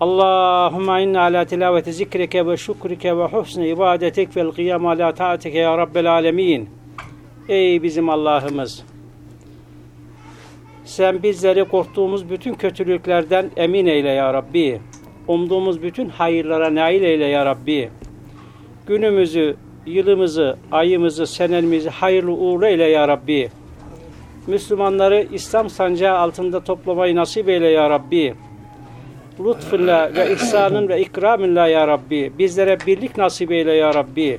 Allahümme inna ala tilaveti zikrike ve şükrike ve husni ibadetik vel kıyam ala taatike ya Rabbel alemin. Ey bizim Allah'ımız! Sen bizleri korktuğumuz bütün kötülüklerden emin eyle ya Rabbi. Umduğumuz bütün hayırlara nail eyle ya Rabbi. Günümüzü, yılımızı, ayımızı, senelimizi hayırlı uğurlu eyle ya Rabbi. Müslümanları İslam sancağı altında toplamayı nasip eyle ya Rabbi. Lütfunla ve ihsanın ve ikramınla ya Rabbi. Bizlere birlik nasip eyle ya Rabbi.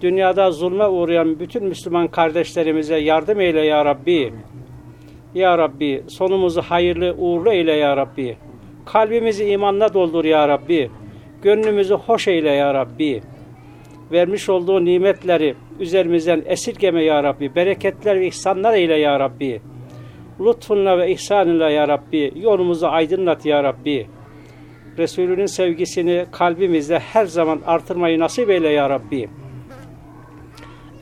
Dünyada zulme uğrayan bütün Müslüman kardeşlerimize yardım eyle ya Rabbi. Ya Rabbi sonumuzu hayırlı uğurlu eyle ya Rabbi. Kalbimizi imanla doldur ya Rabbi. Gönlümüzü hoş eyle ya Rabbi. Vermiş olduğu nimetleri üzerimizden esirgeme ya Rabbi. Bereketler ve ihsanlar eyle ya Rabbi. Lütfunla ve ihsanınla ya Rabbi. Yolumuzu aydınlat ya Rabbi. Resulünün sevgisini kalbimizde her zaman artırmayı nasip eyle ya Rabbi.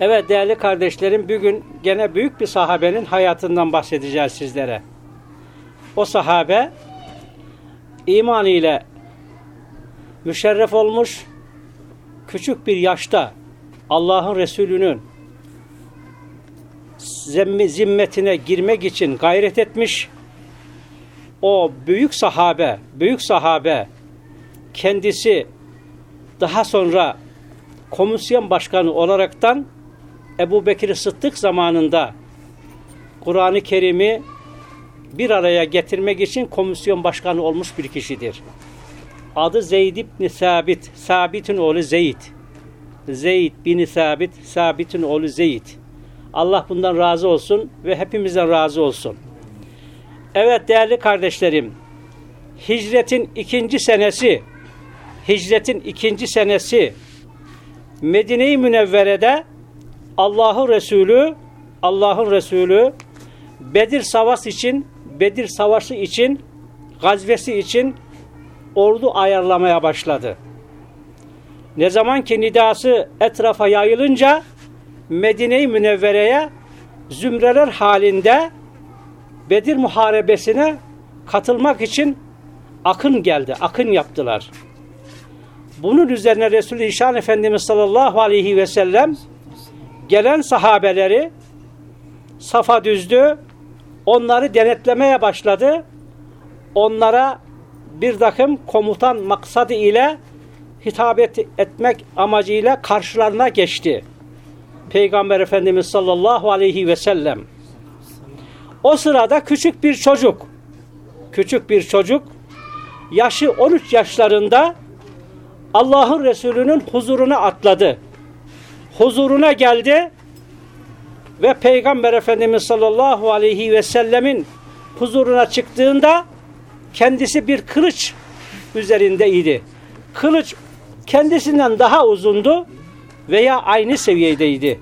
Evet değerli kardeşlerim bugün gene büyük bir sahabenin hayatından bahsedeceğiz sizlere. O sahabe iman ile müşerref olmuş küçük bir yaşta Allah'ın Resulü'nün zimmetine girmek için gayret etmiş. O büyük sahabe, büyük sahabe kendisi daha sonra komisyon başkanı olaraktan Ebu Bekir Sıddık zamanında Kur'an-ı Kerim'i bir araya getirmek için komisyon başkanı olmuş bir kişidir. Adı Zeyd ibn Sabit, Sabit'in oğlu Zeyd. Zeyd bin Sabit, Sabit'in oğlu Zeyd. Allah bundan razı olsun ve hepimizden razı olsun. Evet değerli kardeşlerim, hicretin ikinci senesi, hicretin ikinci senesi Medine-i Münevvere'de Allah'ın Resulü Allah'ın Resulü Bedir Savaşı için Bedir Savaşı için gazvesi için ordu ayarlamaya başladı. Ne zaman ki nidası etrafa yayılınca Medine-i Münevvere'ye zümreler halinde Bedir Muharebesi'ne katılmak için akın geldi, akın yaptılar. Bunun üzerine Resul-i İşan Efendimiz sallallahu aleyhi ve sellem gelen sahabeleri safa düzdü, onları denetlemeye başladı. Onlara bir takım komutan maksadı ile hitap et, etmek amacıyla karşılarına geçti. Peygamber Efendimiz sallallahu aleyhi ve sellem. O sırada küçük bir çocuk, küçük bir çocuk, yaşı 13 yaşlarında Allah'ın Resulü'nün huzuruna atladı. Huzuruna geldi ve Peygamber Efendimiz sallallahu aleyhi ve sellemin huzuruna çıktığında kendisi bir kılıç üzerindeydi. Kılıç kendisinden daha uzundu veya aynı seviyedeydi.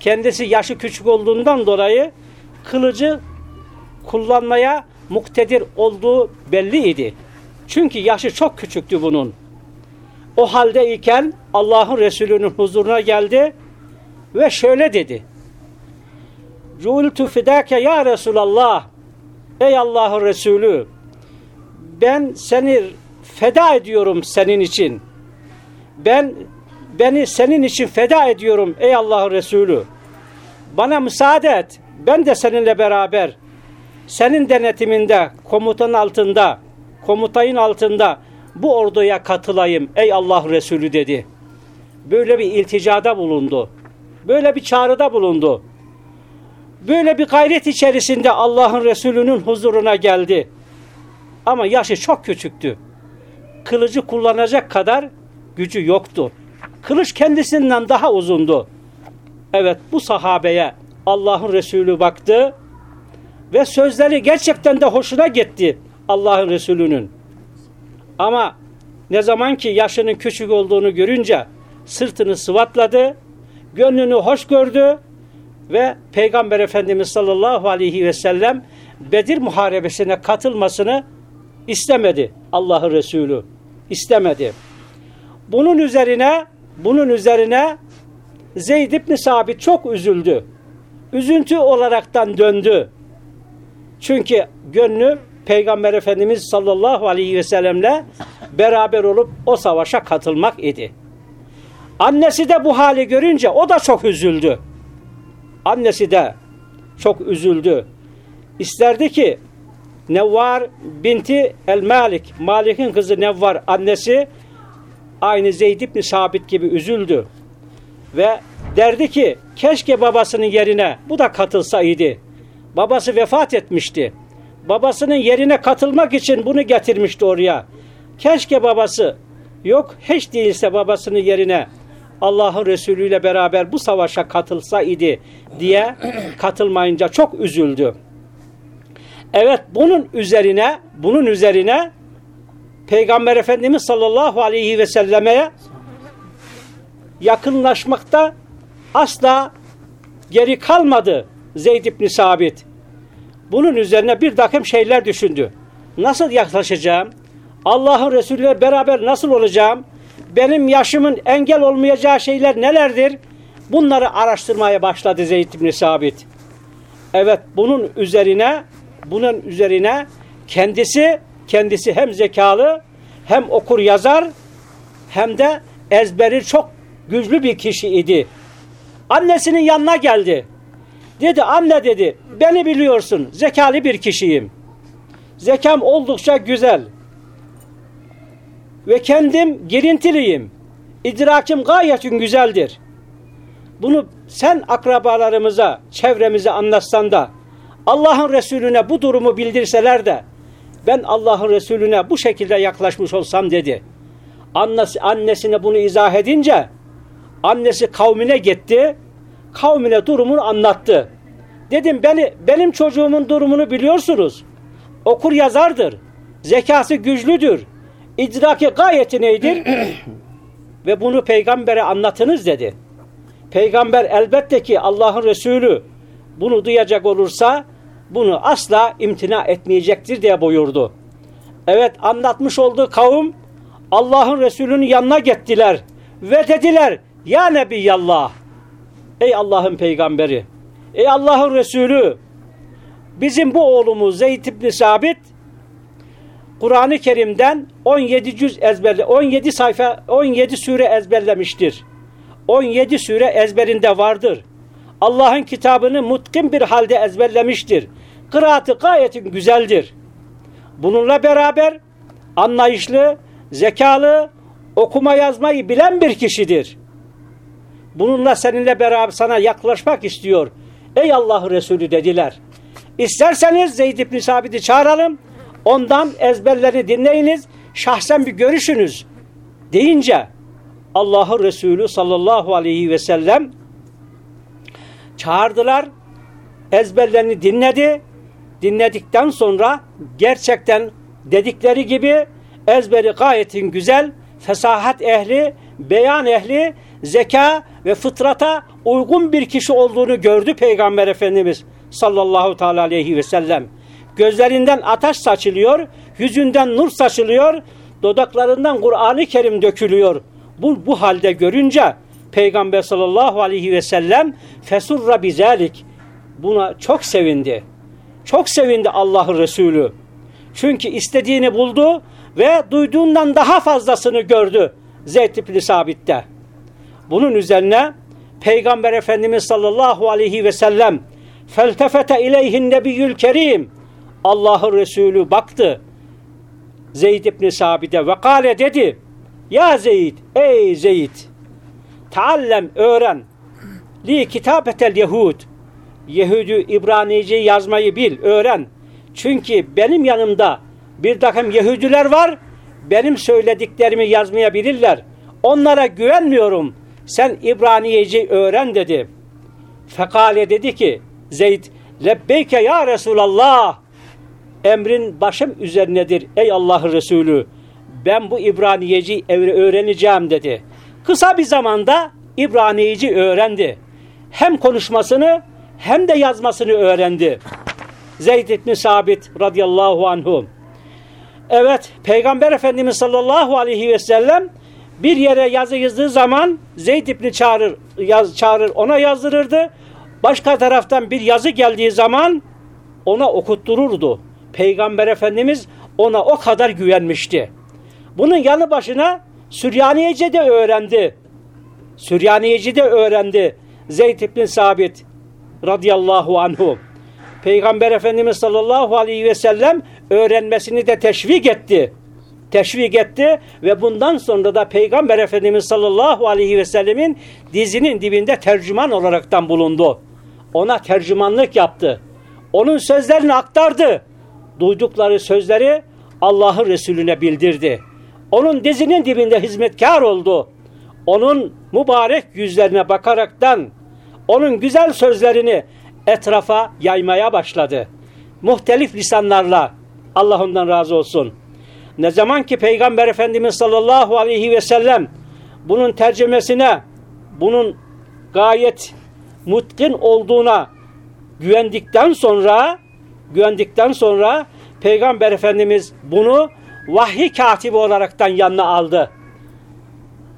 Kendisi yaşı küçük olduğundan dolayı kılıcı kullanmaya muktedir olduğu belliydi. Çünkü yaşı çok küçüktü bunun. O haldeyken Allah'ın Resulü'nün huzuruna geldi ve şöyle dedi. Cu'ultu fidâke ya Resulallah. Ey Allah'ın Resulü ben seni feda ediyorum senin için. Ben beni senin için feda ediyorum ey Allah'ın Resulü. Bana müsaade et. Ben de seninle beraber senin denetiminde, komutanın altında, komutayın altında bu orduya katılayım ey Allah Resulü dedi. Böyle bir ilticada bulundu. Böyle bir çağrıda bulundu. Böyle bir gayret içerisinde Allah'ın Resulü'nün huzuruna geldi. Ama yaşı çok küçüktü. Kılıcı kullanacak kadar gücü yoktu. Kılıç kendisinden daha uzundu. Evet bu sahabeye Allah'ın Resulü baktı ve sözleri gerçekten de hoşuna gitti Allah'ın Resulü'nün. Ama ne zaman ki yaşının küçük olduğunu görünce sırtını sıvatladı, gönlünü hoş gördü ve Peygamber Efendimiz sallallahu aleyhi ve sellem Bedir muharebesine katılmasını istemedi Allah'ın Resulü. istemedi. Bunun üzerine bunun üzerine Zeyd ibn Sabit çok üzüldü. Üzüntü olaraktan döndü. Çünkü gönlü Peygamber Efendimiz sallallahu aleyhi ve sellemle beraber olup o savaşa katılmak idi. Annesi de bu hali görünce o da çok üzüldü. Annesi de çok üzüldü. İsterdi ki Nevvar binti El Malik, Malik'in kızı Nevvar annesi aynı Zeyd ibn Sabit gibi üzüldü. Ve derdi ki keşke babasının yerine bu da katılsaydı. Babası vefat etmişti. Babasının yerine katılmak için bunu getirmişti oraya. Keşke babası yok hiç değilse babasının yerine Allah'ın Resulü ile beraber bu savaşa katılsaydı diye katılmayınca çok üzüldü. Evet bunun üzerine bunun üzerine Peygamber Efendimiz sallallahu aleyhi ve selleme yakınlaşmakta asla geri kalmadı Zeyd ibn Sabit. Bunun üzerine bir takım şeyler düşündü. Nasıl yaklaşacağım? Allah'ın Resulü ile beraber nasıl olacağım? Benim yaşımın engel olmayacağı şeyler nelerdir? Bunları araştırmaya başladı Zeyd ibn Sabit. Evet bunun üzerine bunun üzerine kendisi kendisi hem zekalı hem okur yazar hem de ezberi çok güçlü bir kişi idi. Annesinin yanına geldi. Dedi anne dedi beni biliyorsun zekalı bir kişiyim. Zekam oldukça güzel. Ve kendim girintiliyim. İdrakim gayetin güzeldir. Bunu sen akrabalarımıza, çevremize anlatsan da Allah'ın Resulüne bu durumu bildirseler de ben Allah'ın Resulüne bu şekilde yaklaşmış olsam dedi. Annesi, annesine bunu izah edince annesi kavmine gitti. Kavmine durumunu anlattı. Dedim beni benim çocuğumun durumunu biliyorsunuz. Okur yazardır. Zekası güçlüdür. İdraki gayeti neydir? Ve bunu peygambere anlatınız dedi. Peygamber elbette ki Allah'ın Resulü bunu duyacak olursa bunu asla imtina etmeyecektir diye buyurdu. Evet anlatmış olduğu kavim Allah'ın Resulü'nün yanına gittiler ve dediler ya Nebiyallah ey Allah'ın peygamberi ey Allah'ın Resulü bizim bu oğlumuz Zeyd ibn Sabit Kur'an-ı Kerim'den 17 cüz ezberle 17 sayfa 17 sure ezberlemiştir. 17 sure ezberinde vardır. Allah'ın kitabını mutkin bir halde ezberlemiştir. Kıraatı gayetin güzeldir. Bununla beraber anlayışlı, zekalı, okuma yazmayı bilen bir kişidir. Bununla seninle beraber sana yaklaşmak istiyor. Ey Allah Resulü dediler. İsterseniz Zeyd ibn Sabit'i çağıralım. Ondan ezberlerini dinleyiniz. Şahsen bir görüşünüz. Deyince Allah'ın Resulü sallallahu aleyhi ve sellem çağırdılar. Ezberlerini dinledi. Dinledikten sonra gerçekten dedikleri gibi ezberi gayetin güzel, fesahat ehli, beyan ehli, zeka ve fıtrata uygun bir kişi olduğunu gördü Peygamber Efendimiz sallallahu teala aleyhi ve sellem. Gözlerinden ateş saçılıyor, yüzünden nur saçılıyor, dodaklarından Kur'an-ı Kerim dökülüyor. Bu, bu halde görünce Peygamber sallallahu aleyhi ve sellem fesurra bizalik buna çok sevindi. Çok sevindi Allah'ın Resulü. Çünkü istediğini buldu ve duyduğundan daha fazlasını gördü Zeyd ibn Sabit'te. Bunun üzerine Peygamber Efendimiz sallallahu aleyhi ve sellem feltefete ileyhin nebiyyül kerim Allah'ın Resulü baktı Zeyd ibn Sabit'e ve kale dedi Ya Zeyd, ey Zeyd taallem öğren li kitabetel yehud Yehudi İbranice yazmayı bil, öğren. Çünkü benim yanımda bir takım Yahudiler var, benim söylediklerimi yazmaya bilirler. Onlara güvenmiyorum. Sen İbraniyeci öğren dedi. Fekale dedi ki Zeyd lebbeyke ya Resulallah emrin başım üzerinedir ey Allah Resulü. Ben bu İbraniyeci öğreneceğim dedi. Kısa bir zamanda İbraniyeci öğrendi. Hem konuşmasını hem de yazmasını öğrendi. Zeyd ibn Sabit radıyallahu anhu. Evet, Peygamber Efendimiz sallallahu aleyhi ve sellem bir yere yazı yazdığı zaman Zeyd ibn çağırır, yaz, çağırır ona yazdırırdı. Başka taraftan bir yazı geldiği zaman ona okuttururdu. Peygamber Efendimiz ona o kadar güvenmişti. Bunun yanı başına Süryaniyece de öğrendi. Süryaniyeci de öğrendi. Zeyd ibn Sabit radıyallahu anhu. Peygamber Efendimiz sallallahu aleyhi ve sellem öğrenmesini de teşvik etti. Teşvik etti ve bundan sonra da Peygamber Efendimiz sallallahu aleyhi ve sellemin dizinin dibinde tercüman olaraktan bulundu. Ona tercümanlık yaptı. Onun sözlerini aktardı. Duydukları sözleri Allah'ın Resulüne bildirdi. Onun dizinin dibinde hizmetkar oldu. Onun mübarek yüzlerine bakaraktan onun güzel sözlerini etrafa yaymaya başladı. Muhtelif lisanlarla Allah ondan razı olsun. Ne zaman ki Peygamber Efendimiz sallallahu aleyhi ve sellem bunun tercümesine bunun gayet mutkin olduğuna güvendikten sonra güvendikten sonra Peygamber Efendimiz bunu vahiy katibi olaraktan yanına aldı.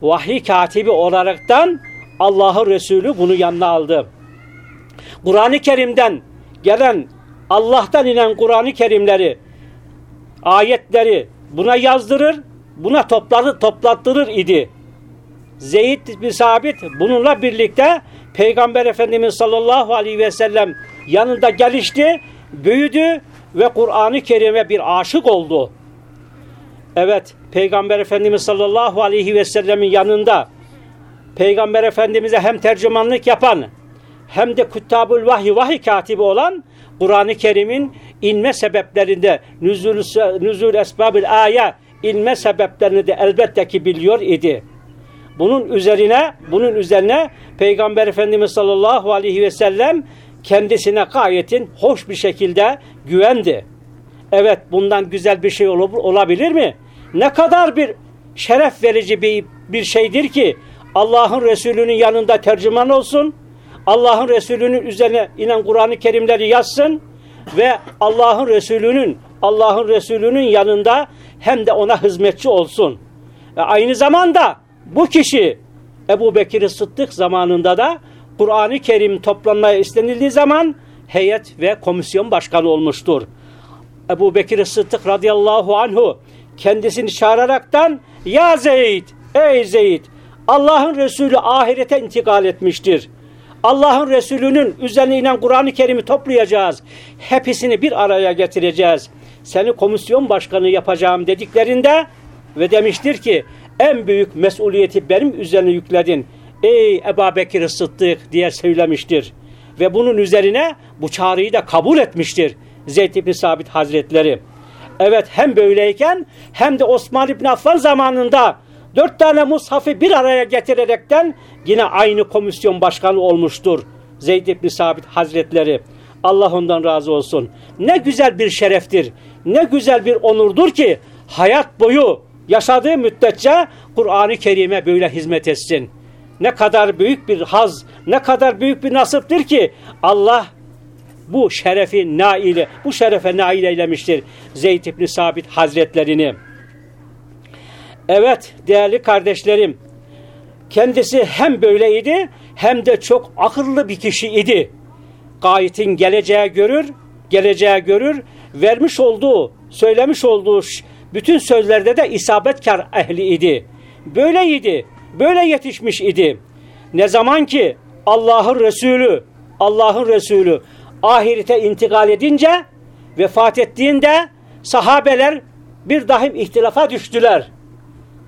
Vahiy katibi olaraktan Allah'ın Resulü bunu yanına aldı. Kur'an-ı Kerim'den gelen Allah'tan inen Kur'an-ı Kerimleri ayetleri buna yazdırır, buna topları toplattırır idi. Zeyd bin Sabit bununla birlikte Peygamber Efendimiz sallallahu aleyhi ve sellem yanında gelişti, büyüdü ve Kur'an-ı Kerim'e bir aşık oldu. Evet, Peygamber Efendimiz sallallahu aleyhi ve sellemin yanında Peygamber Efendimiz'e hem tercümanlık yapan hem de Kuttabul Vahiy vahiy katibi olan Kur'an-ı Kerim'in inme sebeplerinde nüzul, nüzul esbabil aya inme sebeplerini de elbette ki biliyor idi. Bunun üzerine bunun üzerine Peygamber Efendimiz sallallahu aleyhi ve sellem kendisine gayetin hoş bir şekilde güvendi. Evet bundan güzel bir şey olabilir mi? Ne kadar bir şeref verici bir, bir şeydir ki Allah'ın Resulü'nün yanında tercüman olsun, Allah'ın Resulü'nün üzerine inen Kur'an-ı Kerimleri yazsın ve Allah'ın Resulü'nün Allah'ın Resulü'nün yanında hem de ona hizmetçi olsun. Ve aynı zamanda bu kişi Ebu Bekir Sıddık zamanında da Kur'an-ı Kerim toplanmaya istenildiği zaman heyet ve komisyon başkanı olmuştur. Ebu Bekir Sıddık radıyallahu anhu kendisini çağıraraktan Ya Zeyd, ey Zeyd Allah'ın Resulü ahirete intikal etmiştir. Allah'ın Resulü'nün üzerine inen Kur'an-ı Kerim'i toplayacağız. Hepsini bir araya getireceğiz. Seni komisyon başkanı yapacağım dediklerinde ve demiştir ki en büyük mesuliyeti benim üzerine yükledin. Ey Ebu Bekir Sıddık diye söylemiştir. Ve bunun üzerine bu çağrıyı da kabul etmiştir. Zeyd İbni Sabit Hazretleri. Evet hem böyleyken hem de Osman İbni Affan zamanında dört tane mushafı bir araya getirerekten yine aynı komisyon başkanı olmuştur. Zeyd İbni Sabit Hazretleri. Allah ondan razı olsun. Ne güzel bir şereftir. Ne güzel bir onurdur ki hayat boyu yaşadığı müddetçe Kur'an-ı Kerim'e böyle hizmet etsin. Ne kadar büyük bir haz, ne kadar büyük bir nasiptir ki Allah bu şerefi naile, bu şerefe nail eylemiştir Zeyd İbni Sabit Hazretlerini. Evet değerli kardeşlerim, kendisi hem böyleydi hem de çok akıllı bir kişi idi. Gayetin geleceği görür, geleceği görür, vermiş olduğu, söylemiş olduğu bütün sözlerde de isabetkar ehli idi. Böyleydi, böyle yetişmiş idi. Ne zaman ki Allah'ın Resulü, Allah'ın Resulü ahirete intikal edince, vefat ettiğinde sahabeler bir dahim ihtilafa düştüler.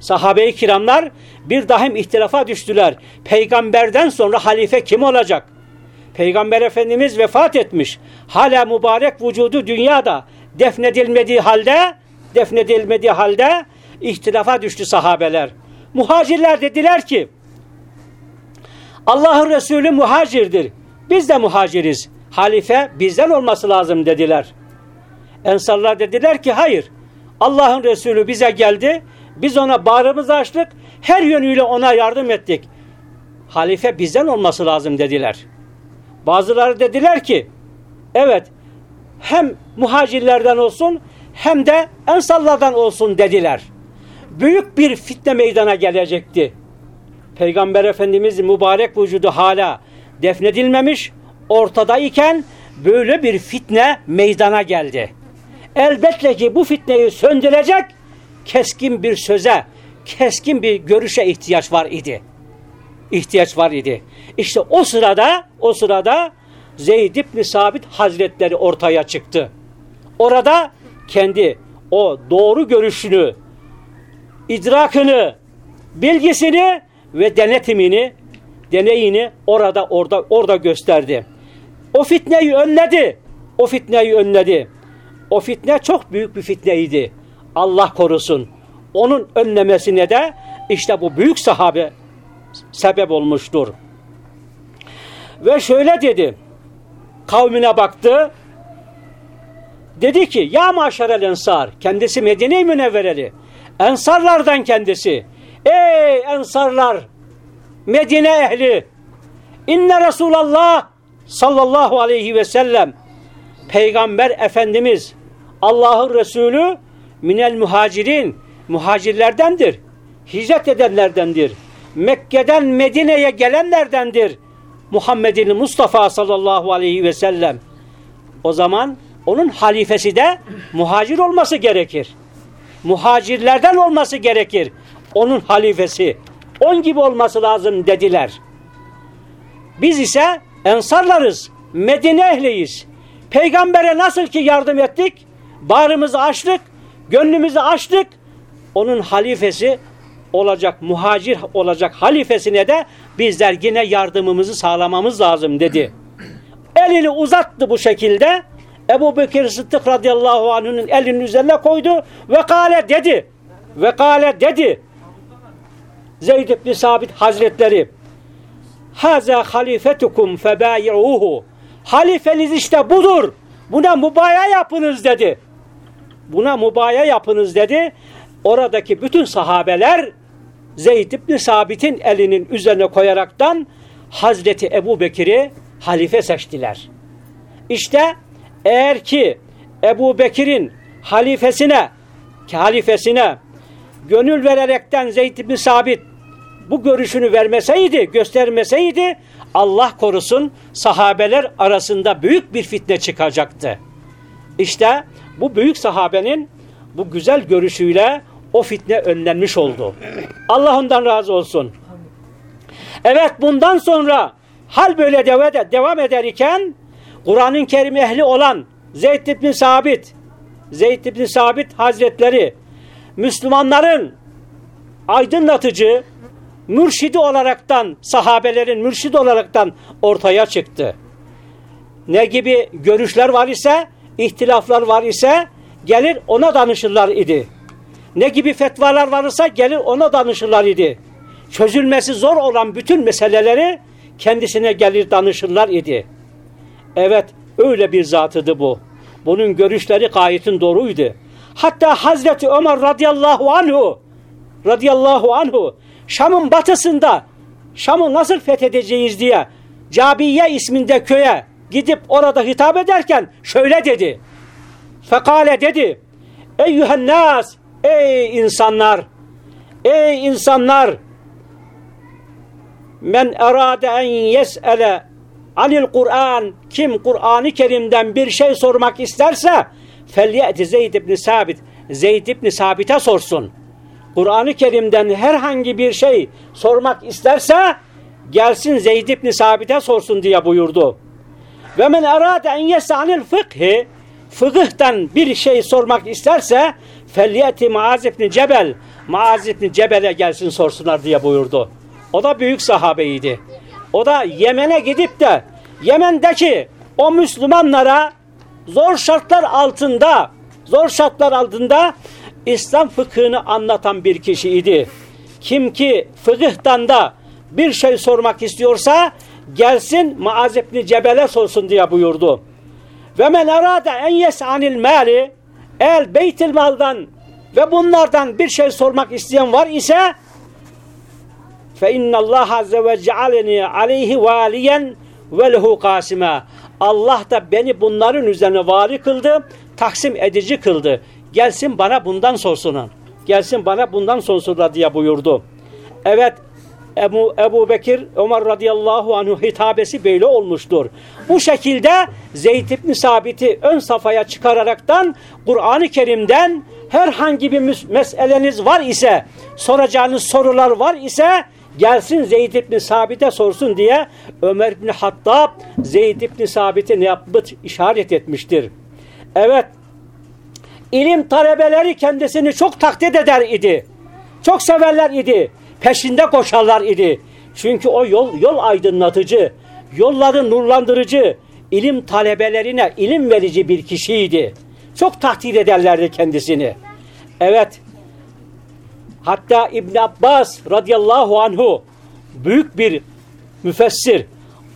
Sahabe-i kiramlar bir dahim ihtilafa düştüler. Peygamberden sonra halife kim olacak? Peygamber Efendimiz vefat etmiş. Hala mübarek vücudu dünyada defnedilmediği halde defnedilmediği halde ihtilafa düştü sahabeler. Muhacirler dediler ki Allah'ın Resulü muhacirdir. Biz de muhaciriz. Halife bizden olması lazım dediler. Ensarlar dediler ki hayır. Allah'ın Resulü bize geldi. Biz ona bağrımızı açtık. Her yönüyle ona yardım ettik. Halife bizden olması lazım dediler. Bazıları dediler ki evet hem muhacirlerden olsun hem de ensarlardan olsun dediler. Büyük bir fitne meydana gelecekti. Peygamber Efendimiz mübarek vücudu hala defnedilmemiş, ortadayken böyle bir fitne meydana geldi. elbette ki bu fitneyi söndürecek keskin bir söze, keskin bir görüşe ihtiyaç var idi. İhtiyaç var idi. İşte o sırada, o sırada Zeyd ibn Sabit Hazretleri ortaya çıktı. Orada kendi o doğru görüşünü, idrakını, bilgisini ve denetimini, deneyini orada orada orada gösterdi. O fitneyi önledi. O fitneyi önledi. O fitne çok büyük bir fitneydi. Allah korusun. Onun önlemesine de işte bu büyük sahabe sebep olmuştur. Ve şöyle dedi. Kavmine baktı. Dedi ki ya maşerel ensar. Kendisi Medine-i Münevvereli. Ensarlardan kendisi. Ey ensarlar. Medine ehli. İnne Resulallah sallallahu aleyhi ve sellem Peygamber Efendimiz Allah'ın Resulü minel muhacirin muhacirlerdendir. Hicret edenlerdendir. Mekke'den Medine'ye gelenlerdendir. Muhammed'in Mustafa sallallahu aleyhi ve sellem. O zaman onun halifesi de muhacir olması gerekir. Muhacirlerden olması gerekir. Onun halifesi. On gibi olması lazım dediler. Biz ise ensarlarız. Medine ehliyiz. Peygambere nasıl ki yardım ettik? Bağrımızı açtık, gönlümüzü açtık. Onun halifesi olacak, muhacir olacak halifesine de bizler yine yardımımızı sağlamamız lazım dedi. Elini uzattı bu şekilde. Ebu Bekir Sıddık radıyallahu anh'ın elinin üzerine koydu ve kale dedi. Ve kale dedi. Zeyd ibn Sabit Hazretleri Haza halifetukum febayi'uhu Halifeniz işte budur. Buna mubaya yapınız dedi. Buna mubaya yapınız dedi. Oradaki bütün sahabeler Zeyd ibn Sabit'in elinin üzerine koyaraktan Hazreti Ebu Bekir'i halife seçtiler. İşte eğer ki Ebu Bekir'in halifesine halifesine gönül vererekten Zeyd ibn Sabit bu görüşünü vermeseydi, göstermeseydi Allah korusun sahabeler arasında büyük bir fitne çıkacaktı. İşte bu büyük sahabenin bu güzel görüşüyle o fitne önlenmiş oldu. Allah ondan razı olsun. Evet bundan sonra hal böyle devam eder iken Kur'an'ın kerim ehli olan Zeyd ibn Sabit Zeyd ibn Sabit Hazretleri Müslümanların aydınlatıcı, mürşidi olaraktan, sahabelerin mürşidi olaraktan ortaya çıktı. Ne gibi görüşler var ise, ihtilaflar var ise gelir ona danışırlar idi. Ne gibi fetvalar varsa gelir ona danışırlar idi. Çözülmesi zor olan bütün meseleleri kendisine gelir danışırlar idi. Evet öyle bir zatıdı bu. Bunun görüşleri gayetin doğruydu. Hatta Hazreti Ömer radıyallahu anhu radıyallahu anhu Şam'ın batısında Şam'ı nasıl fethedeceğiz diye Cabiye isminde köye gidip orada hitap ederken şöyle dedi. Fekale dedi. Eyyühen nas ey insanlar ey insanlar men erade en yes'ele anil Kur'an kim Kur'an-ı Kerim'den bir şey sormak isterse felyeti Zeyd ibn Sabit Zeyd ibn Sabit'e sorsun. Kur'an-ı Kerim'den herhangi bir şey sormak isterse gelsin Zeyd ibn Sabit'e sorsun diye buyurdu. Ve men erade en yesanil fıkhi fıkıhtan bir şey sormak isterse felyeti Maaz ibn Cebel Maaz ibn Cebel'e gelsin sorsunlar diye buyurdu. O da büyük sahabeydi. O da Yemen'e gidip de Yemen'deki o Müslümanlara zor şartlar altında zor şartlar altında İslam fıkhını anlatan bir kişiydi. Kim ki fıkıhtan da bir şey sormak istiyorsa gelsin Maaz ibn Cebel'e sorsun diye buyurdu. Ve men arada en yes'anil mali el beytil maldan ve bunlardan bir şey sormak isteyen var ise fe innallah azze ve cealeni aleyhi valiyen ve lehu kasime Allah da beni bunların üzerine vali kıldı, taksim edici kıldı. Gelsin bana bundan sorsunlar. Gelsin bana bundan sorsunlar diye buyurdu. Evet Ebu, Ebu Bekir Ömer radıyallahu anhu hitabesi böyle olmuştur. Bu şekilde Zeyd ibn Sabit'i ön safhaya çıkararaktan Kur'an-ı Kerim'den herhangi bir meseleniz var ise soracağınız sorular var ise gelsin Zeyd ibn Sabit'e sorsun diye Ömer ibn Hattab Zeyd ibn Sabit'e ne yapmış işaret etmiştir. Evet ilim talebeleri kendisini çok takdir eder idi. Çok severler idi. Peşinde koşarlar idi. Çünkü o yol, yol aydınlatıcı, yolları nurlandırıcı, ilim talebelerine ilim verici bir kişiydi. Çok takdir ederlerdi kendisini. Evet. Hatta İbn Abbas radıyallahu anhu büyük bir müfessir.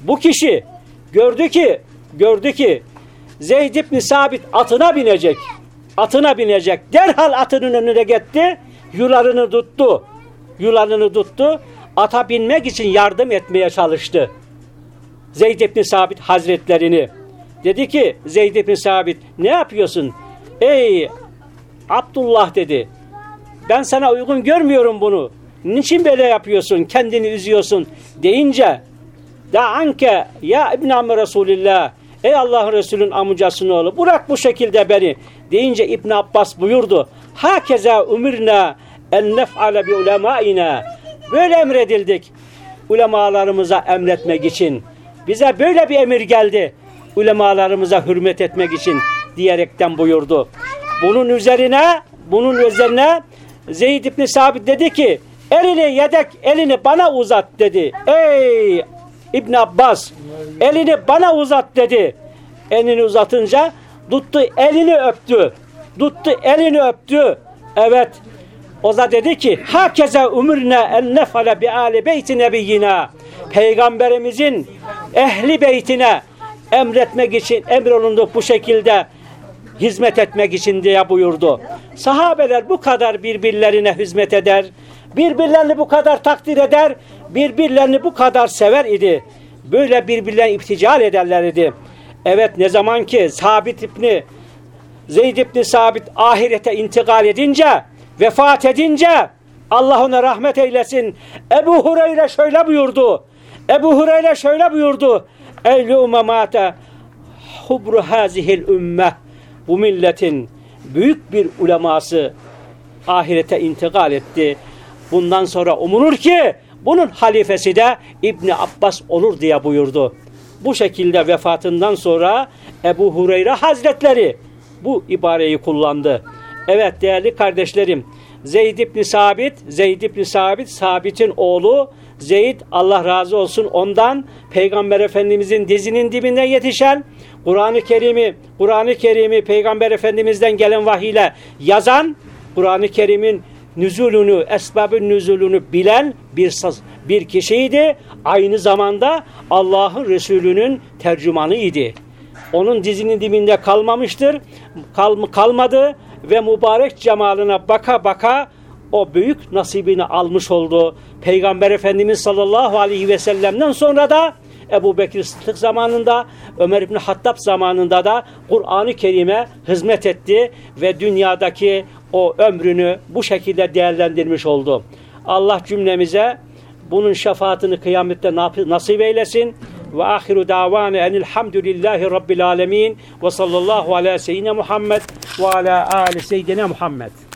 Bu kişi gördü ki gördü ki Zeyd ibn Sabit atına binecek. Atına binecek. Derhal atının önüne gitti. Yularını tuttu. Yularını tuttu. Ata binmek için yardım etmeye çalıştı. Zeyd ibn Sabit hazretlerini. Dedi ki Zeyd ibn Sabit ne yapıyorsun? Ey Abdullah dedi. Ben sana uygun görmüyorum bunu. Niçin böyle yapıyorsun? Kendini üzüyorsun deyince da anke ya İbn Amr Resulillah ey Allah'ın Resulün amcasının oğlu bırak bu şekilde beni deyince İbn Abbas buyurdu. Hakeza umirna en nef'ale bi ulemaina. Böyle emredildik. Ulemalarımıza emretmek için. Bize böyle bir emir geldi. Ulemalarımıza hürmet etmek için diyerekten buyurdu. Bunun üzerine bunun üzerine Zeyd İbni Sabit dedi ki elini yedek elini bana uzat dedi. Ey İbn Abbas elini bana uzat dedi. Elini uzatınca tuttu elini öptü. Tuttu elini öptü. Evet. O da dedi ki hakeze umurne en nefale bi ali beyti nebiyyina. Peygamberimizin ehli beytine emretmek için emrolunduk bu şekilde hizmet etmek için diye buyurdu. Sahabeler bu kadar birbirlerine hizmet eder, birbirlerini bu kadar takdir eder, birbirlerini bu kadar sever idi. Böyle birbirlerine iftical ederler idi. Evet ne zaman ki Sabit İbni Zeyd İbni Sabit ahirete intikal edince, vefat edince Allah ona rahmet eylesin. Ebu Hureyre şöyle buyurdu. Ebu Hureyre şöyle buyurdu. Eylü umemate hubru hazihil ümmeh bu milletin büyük bir uleması ahirete intikal etti. Bundan sonra umulur ki bunun halifesi de İbni Abbas olur diye buyurdu. Bu şekilde vefatından sonra Ebu Hureyre Hazretleri bu ibareyi kullandı. Evet değerli kardeşlerim Zeyd İbni Sabit, Zeyd İbni Sabit, Sabit'in oğlu Zeyd Allah razı olsun ondan Peygamber Efendimizin dizinin dibinde yetişen Kur'an-ı Kerim'i Kur'an-ı Kerim'i Peygamber Efendimiz'den gelen vahiyle yazan Kur'an-ı Kerim'in nüzulunu, esbabın nüzulunu bilen bir bir kişiydi. Aynı zamanda Allah'ın Resulü'nün tercümanıydı. Onun dizinin dibinde kalmamıştır. Kal, kalmadı ve mübarek cemalına baka baka o büyük nasibini almış oldu. Peygamber Efendimiz sallallahu aleyhi ve sellem'den sonra da Ebu Bekir Sıddık zamanında, Ömer İbni Hattab zamanında da Kur'an-ı Kerim'e hizmet etti ve dünyadaki o ömrünü bu şekilde değerlendirmiş oldu. Allah cümlemize bunun şefaatini kıyamette nasip eylesin. Ve ahiru davane enilhamdülillahi rabbil alemin ve sallallahu ala seyyidine Muhammed ve ala ali seyyidine Muhammed.